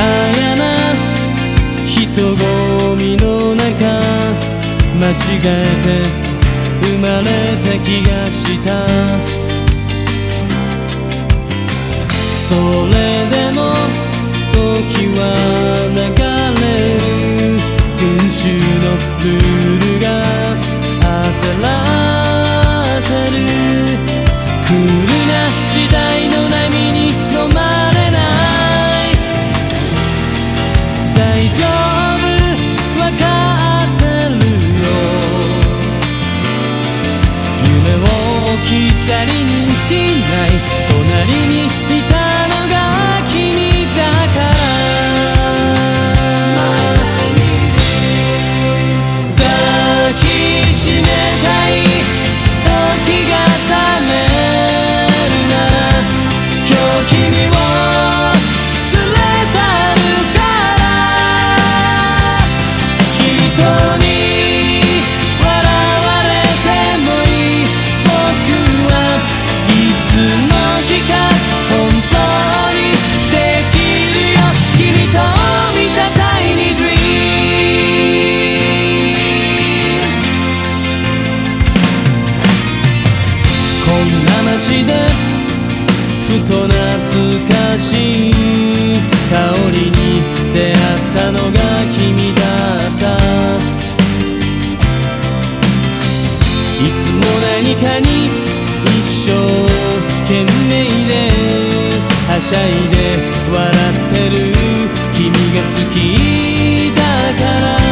やな人混みの中間違えて生まれた気がした。それでも時は流れる群衆のルーき去りにしない。隣にいふと懐かしい香りに出会ったのが君だった。いつも何かに一生懸命ではしゃいで笑ってる君が好きだから。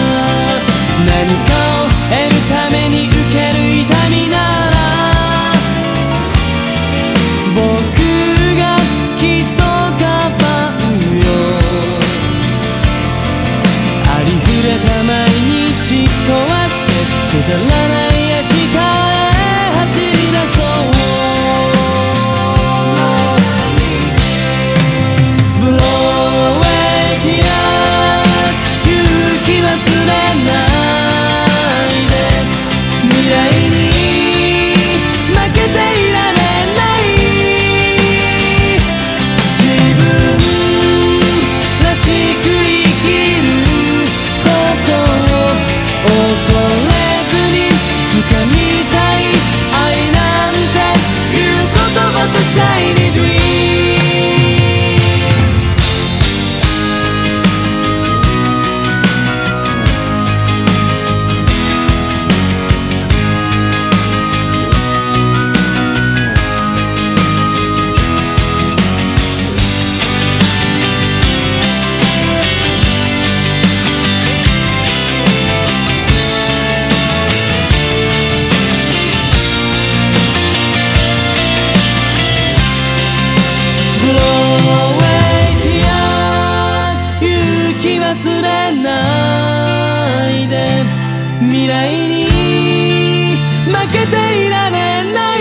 けていられない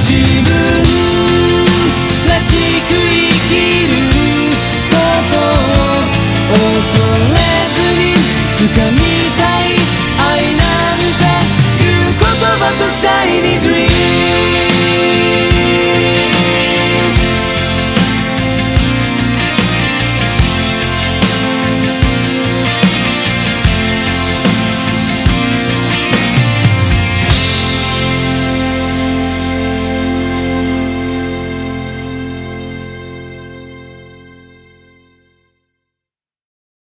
自分らしく生きることを恐れずに掴みたい愛なんていう言葉とシャイニーグリーン